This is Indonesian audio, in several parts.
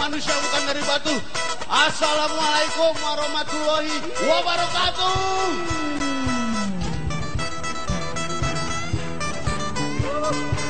manusia bukan dari batu. Assalamualaikum warahmatullahi wabarakatuh. Semuanya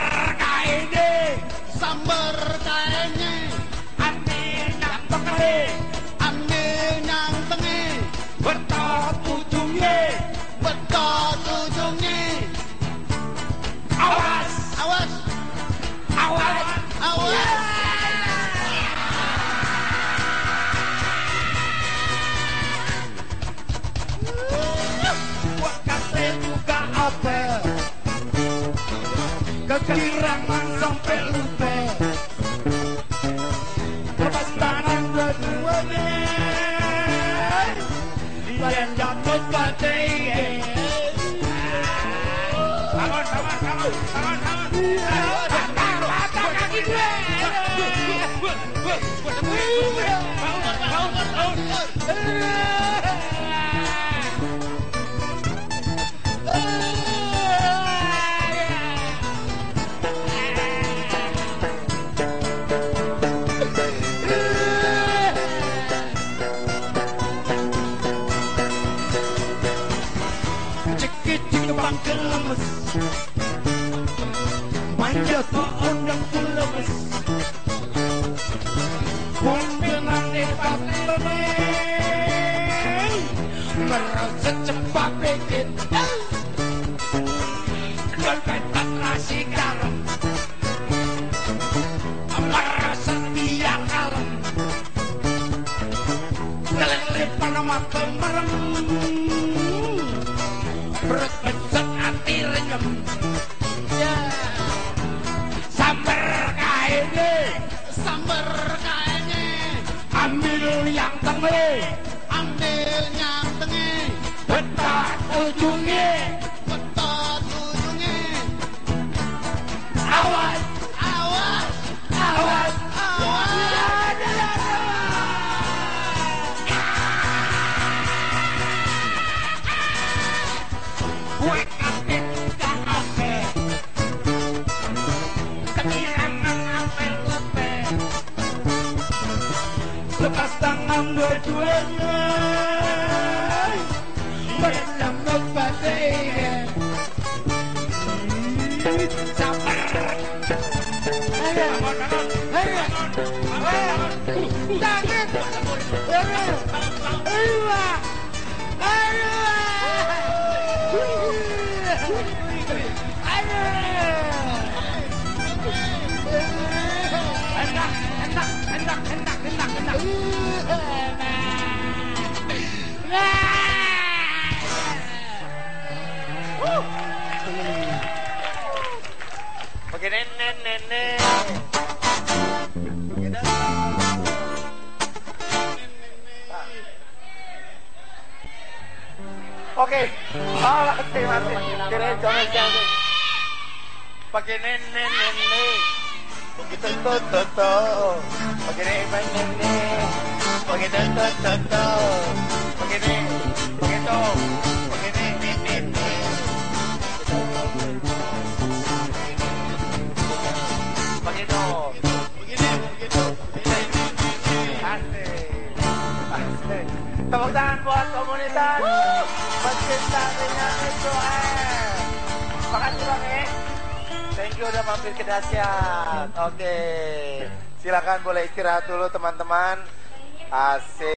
diraman sampai lupa Lepas tangan keduanya Dia jatuh badai Come on, come on, come on, come on, come on. Manja pohon yang kulemes Kumpilan lebat lemes Merasa cepat bikin tak nasi garam Merasa dia kalem. Kelilipan mata merem yang tengah. Ambil yang tengah, ujungnya. Betot ujungnya. awas. Awas, awas. Awas. gue kaget I'm not passing. Hey, hey, hey, hey, hey, Oke, masih. Kira jangan jangan. Pakai nenek nenek. Begitu tuh. Pakai nenek. Pakai tuh tuh. Pakai nenek. Tepuk tangan buat komunitas dengan itu eh. Makasih Bang eh. Thank you udah mampir ke Dasyat. Oke. Silakan boleh istirahat dulu teman-teman. Asik.